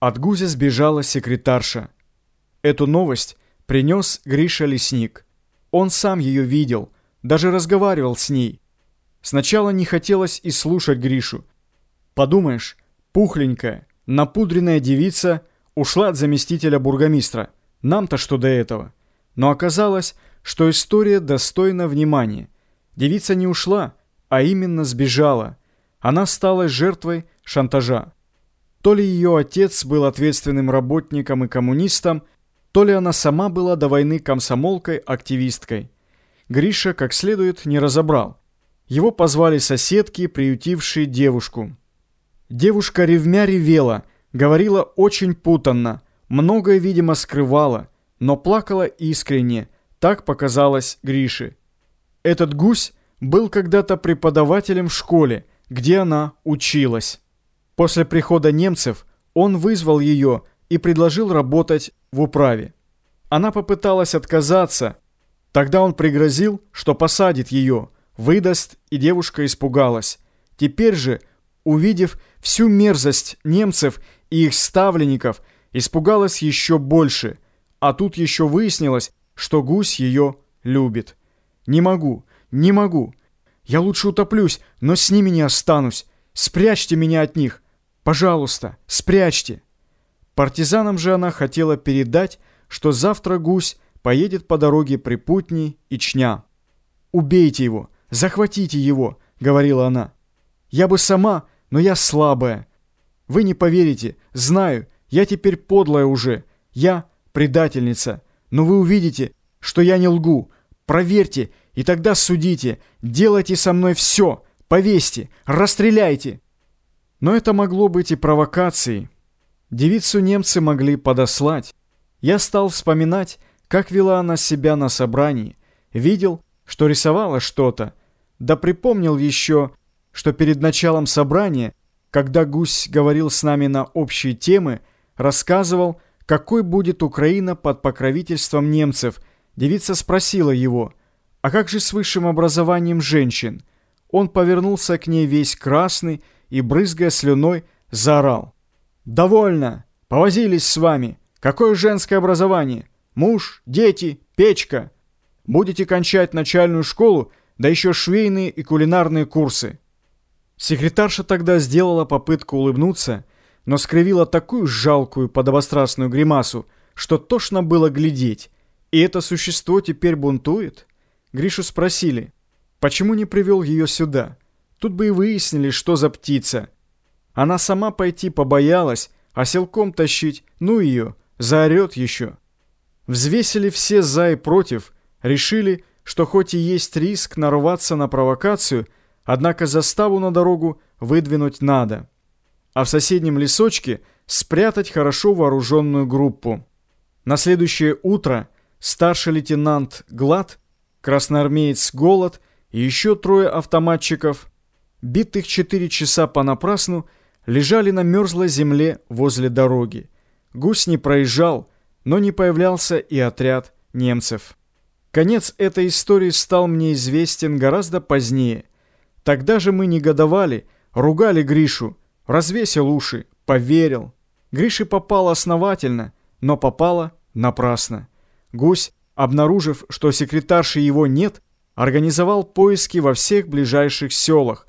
От Гузя сбежала секретарша. Эту новость принес Гриша Лесник. Он сам ее видел, даже разговаривал с ней. Сначала не хотелось и слушать Гришу. Подумаешь, пухленькая, напудренная девица ушла от заместителя бургомистра. Нам-то что до этого? Но оказалось, что история достойна внимания. Девица не ушла, а именно сбежала. Она стала жертвой шантажа. То ли ее отец был ответственным работником и коммунистом, то ли она сама была до войны комсомолкой-активисткой. Гриша как следует не разобрал. Его позвали соседки, приютившие девушку. Девушка ревмя ревела, говорила очень путанно, многое, видимо, скрывала, но плакала искренне, так показалось Грише. Этот гусь был когда-то преподавателем в школе, где она училась. После прихода немцев он вызвал ее и предложил работать в управе. Она попыталась отказаться. Тогда он пригрозил, что посадит ее, выдаст, и девушка испугалась. Теперь же, увидев всю мерзость немцев и их ставленников, испугалась еще больше. А тут еще выяснилось, что гусь ее любит. «Не могу, не могу. Я лучше утоплюсь, но с ними не останусь. Спрячьте меня от них. Пожалуйста, спрячьте. Партизанам же она хотела передать, что завтра гусь поедет по дороге при Путни и Чня. «Убейте его, захватите его», — говорила она. «Я бы сама, но я слабая. Вы не поверите, знаю, я теперь подлая уже. Я предательница. Но вы увидите, что я не лгу. Проверьте, и тогда судите. Делайте со мной все. Повесьте, расстреляйте». Но это могло быть и провокацией. Девицу немцы могли подослать. Я стал вспоминать, как вела она себя на собрании. Видел, что рисовала что-то. Да припомнил еще, что перед началом собрания, когда Гусь говорил с нами на общие темы, рассказывал, какой будет Украина под покровительством немцев. Девица спросила его, а как же с высшим образованием женщин? Он повернулся к ней весь красный, и, брызгая слюной, заорал. «Довольно! Повозились с вами! Какое женское образование? Муж, дети, печка! Будете кончать начальную школу, да еще швейные и кулинарные курсы!» Секретарша тогда сделала попытку улыбнуться, но скривила такую жалкую подобострастную гримасу, что тошно было глядеть. И это существо теперь бунтует? Гришу спросили, почему не привел ее сюда? Тут бы и выяснили, что за птица. Она сама пойти побоялась, а селком тащить, ну ее, заорет еще. Взвесили все за и против, решили, что хоть и есть риск нарваться на провокацию, однако заставу на дорогу выдвинуть надо. А в соседнем лесочке спрятать хорошо вооруженную группу. На следующее утро старший лейтенант Глад, красноармеец Голод и еще трое автоматчиков битых четыре часа понапрасну, лежали на мерзлой земле возле дороги. Гусь не проезжал, но не появлялся и отряд немцев. Конец этой истории стал мне известен гораздо позднее. Тогда же мы негодовали, ругали Гришу, развесил уши, поверил. Грише попало основательно, но попало напрасно. Гусь, обнаружив, что секретарши его нет, организовал поиски во всех ближайших селах,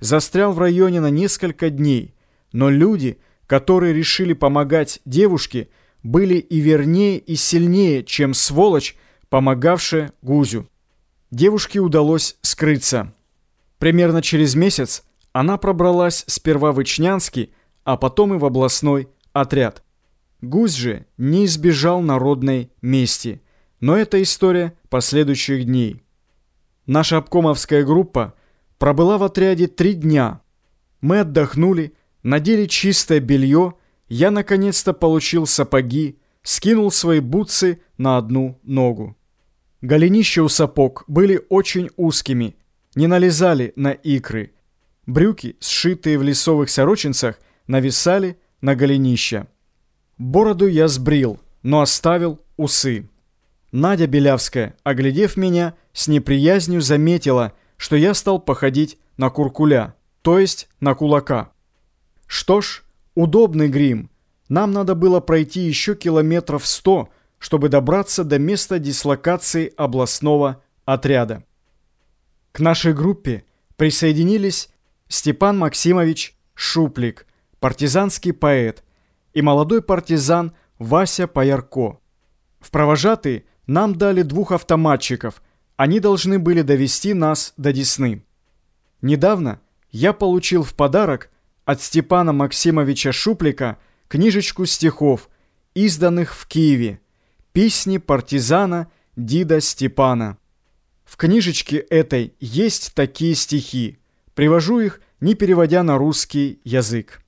застрял в районе на несколько дней, но люди, которые решили помогать девушке, были и вернее, и сильнее, чем сволочь, помогавшая Гузю. Девушке удалось скрыться. Примерно через месяц она пробралась сперва в Ичнянский, а потом и в областной отряд. Гусь же не избежал народной мести. Но это история последующих дней. Наша обкомовская группа – Пробыла в отряде три дня. Мы отдохнули, надели чистое белье, я наконец-то получил сапоги, скинул свои бутсы на одну ногу. Голенища у сапог были очень узкими, не налезали на икры. Брюки, сшитые в лесовых сорочинцах, нависали на голенища. Бороду я сбрил, но оставил усы. Надя Белявская, оглядев меня, с неприязнью заметила – что я стал походить на куркуля, то есть на кулака. Что ж, удобный грим, Нам надо было пройти еще километров сто, чтобы добраться до места дислокации областного отряда. К нашей группе присоединились Степан Максимович Шуплик, партизанский поэт, и молодой партизан Вася Поярко. В провожатые нам дали двух автоматчиков, они должны были довести нас до Десны. Недавно я получил в подарок от Степана Максимовича Шуплика книжечку стихов, изданных в Киеве, «Песни партизана Дида Степана». В книжечке этой есть такие стихи. Привожу их, не переводя на русский язык.